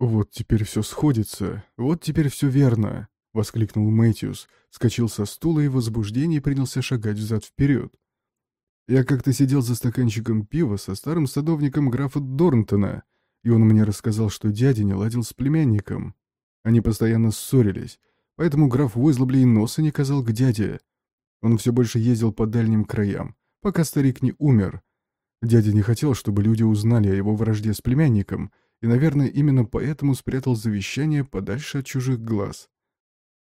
«Вот теперь все сходится, вот теперь все верно», — воскликнул Мэтьюс, вскочил со стула и в возбуждении принялся шагать взад-вперед. «Я как-то сидел за стаканчиком пива со старым садовником графа Дорнтона, и он мне рассказал, что дядя не ладил с племянником. Они постоянно ссорились, поэтому граф Уизлобли и носа не казал к дяде. Он все больше ездил по дальним краям, пока старик не умер. Дядя не хотел, чтобы люди узнали о его вражде с племянником, и, наверное, именно поэтому спрятал завещание подальше от чужих глаз.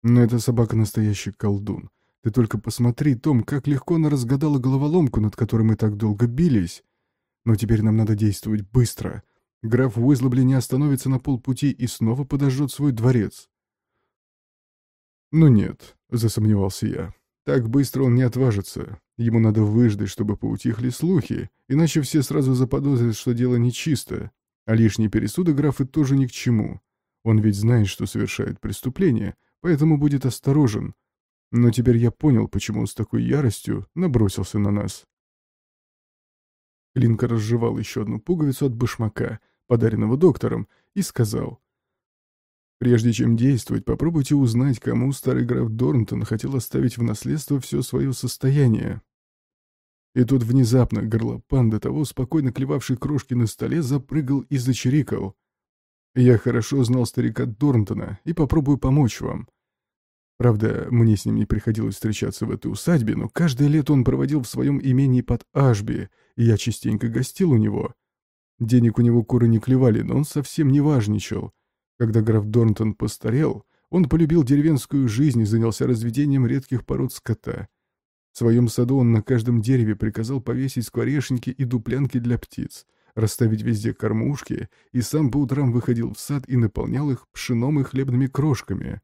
Но эта собака настоящий колдун. Ты только посмотри, Том, как легко она разгадала головоломку, над которой мы так долго бились. Но теперь нам надо действовать быстро. Граф Уизлобли не остановится на полпути и снова подожжет свой дворец. «Ну нет», — засомневался я. «Так быстро он не отважится. Ему надо выждать, чтобы поутихли слухи, иначе все сразу заподозрят, что дело нечисто. А лишние пересуды графы тоже ни к чему. Он ведь знает, что совершает преступление, поэтому будет осторожен. Но теперь я понял, почему он с такой яростью набросился на нас». Линка разжевал еще одну пуговицу от башмака — подаренного доктором, и сказал. «Прежде чем действовать, попробуйте узнать, кому старый граф Дорнтон хотел оставить в наследство все свое состояние». И тут внезапно горлопан, до того спокойно клевавший крошки на столе, запрыгал и зачирикал. «Я хорошо знал старика Дорнтона и попробую помочь вам». Правда, мне с ним не приходилось встречаться в этой усадьбе, но каждое лето он проводил в своем имении под Ашби, и я частенько гостил у него. Денег у него куры не клевали, но он совсем не важничал. Когда граф Дорнтон постарел, он полюбил деревенскую жизнь и занялся разведением редких пород скота. В своем саду он на каждом дереве приказал повесить скворечники и дуплянки для птиц, расставить везде кормушки, и сам по утрам выходил в сад и наполнял их пшеном и хлебными крошками.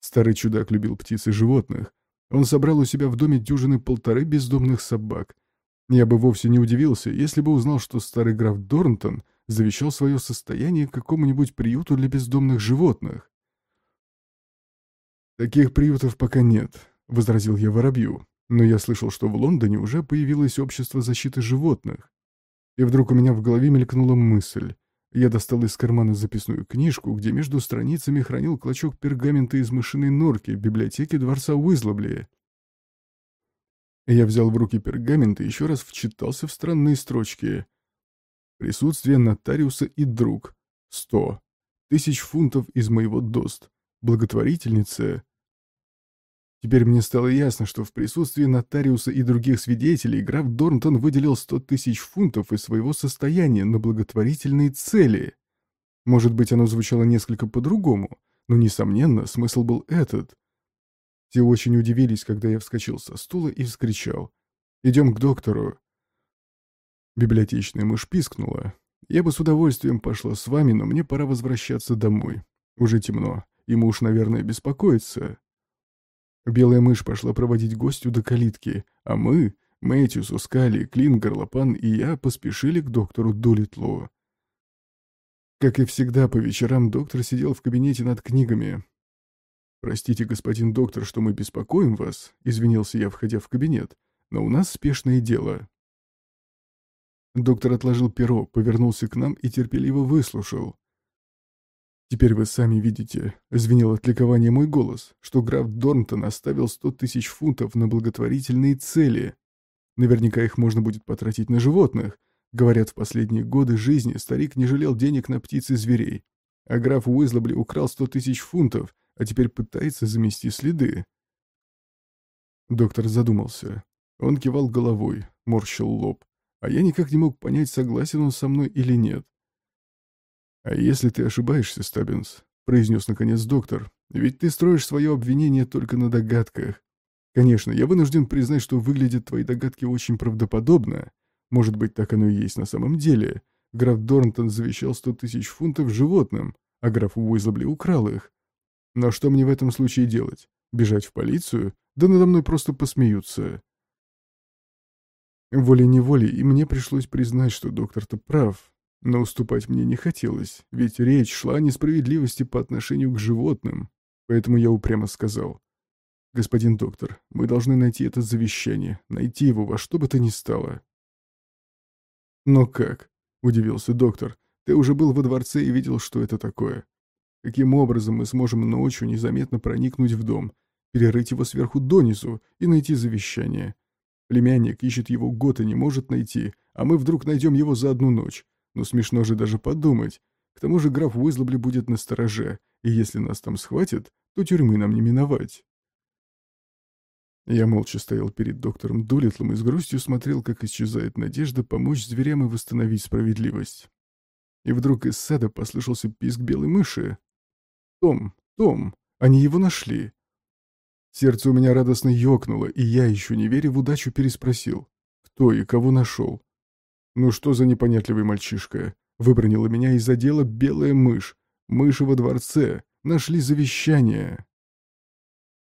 Старый чудак любил птиц и животных. Он собрал у себя в доме дюжины полторы бездомных собак, я бы вовсе не удивился, если бы узнал, что старый граф Дорнтон завещал свое состояние какому-нибудь приюту для бездомных животных. «Таких приютов пока нет», — возразил я воробью, «но я слышал, что в Лондоне уже появилось общество защиты животных. И вдруг у меня в голове мелькнула мысль. Я достал из кармана записную книжку, где между страницами хранил клочок пергамента из мышиной норки в библиотеке дворца Уизлобли. Я взял в руки пергамент и еще раз вчитался в странные строчки. Присутствие нотариуса и друг. Сто. Тысяч фунтов из моего дост. Благотворительница. Теперь мне стало ясно, что в присутствии нотариуса и других свидетелей граф Дорнтон выделил сто тысяч фунтов из своего состояния на благотворительные цели. Может быть, оно звучало несколько по-другому, но, несомненно, смысл был этот — все очень удивились, когда я вскочил со стула и вскричал. «Идем к доктору». Библиотечная мышь пискнула. «Я бы с удовольствием пошла с вами, но мне пора возвращаться домой. Уже темно, и муж, наверное, беспокоится». Белая мышь пошла проводить гостю до калитки, а мы, Мэтью, Сускали, Клин, Горлопан и я поспешили к доктору Дулитлу. Как и всегда, по вечерам доктор сидел в кабинете над книгами, «Простите, господин доктор, что мы беспокоим вас», — извинился я, входя в кабинет, «но у нас спешное дело». Доктор отложил перо, повернулся к нам и терпеливо выслушал. «Теперь вы сами видите», — звенел от ликования мой голос, что граф Дорнтон оставил сто тысяч фунтов на благотворительные цели. Наверняка их можно будет потратить на животных. Говорят, в последние годы жизни старик не жалел денег на птиц и зверей. А граф Уизлобли украл сто тысяч фунтов, а теперь пытается замести следы. Доктор задумался. Он кивал головой, морщил лоб, а я никак не мог понять, согласен он со мной или нет. «А если ты ошибаешься, Стаббинс?» — произнес наконец доктор. «Ведь ты строишь свое обвинение только на догадках. Конечно, я вынужден признать, что выглядят твои догадки очень правдоподобно. Может быть, так оно и есть на самом деле. Граф Дорнтон завещал сто тысяч фунтов животным, а граф Уизлобли украл их. Но что мне в этом случае делать? Бежать в полицию? Да надо мной просто посмеются. Волей-неволей и мне пришлось признать, что доктор-то прав. Но уступать мне не хотелось, ведь речь шла о несправедливости по отношению к животным. Поэтому я упрямо сказал. «Господин доктор, мы должны найти это завещание, найти его во что бы то ни стало». «Но как?» — удивился доктор. Ты уже был во дворце и видел, что это такое. Каким образом мы сможем ночью незаметно проникнуть в дом, перерыть его сверху донизу и найти завещание? Племянник ищет его год и не может найти, а мы вдруг найдем его за одну ночь. Ну смешно же даже подумать. К тому же граф Уизлобли будет на стороже, и если нас там схватят, то тюрьмы нам не миновать. Я молча стоял перед доктором Дулитлом и с грустью смотрел, как исчезает надежда помочь зверям и восстановить справедливость. И вдруг из сада послышался писк белой мыши. «Том! Том! Они его нашли!» Сердце у меня радостно ёкнуло, и я, еще не веря в удачу, переспросил. «Кто и кого нашел?» «Ну что за непонятливый мальчишка?» Выбронила меня из-за дела белая мышь. Мыши во дворце. Нашли завещание.